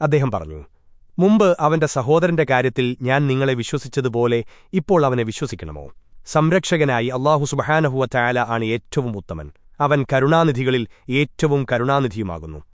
അദ്ദേഹം പറഞ്ഞു മുമ്പ് അവന്റെ സഹോദരന്റെ കാര്യത്തിൽ ഞാൻ നിങ്ങളെ വിശ്വസിച്ചതുപോലെ ഇപ്പോൾ അവനെ വിശ്വസിക്കണമോ? സംരക്ഷകനായി അള്ളാഹു സുബഹാനഹുവ ചായാല ആണ് ഏറ്റവും ഉത്തമൻ. അവൻ കരുണാനിധികളിൽ ഏറ്റവും കരുണാനിധിയുമാകുന്നു.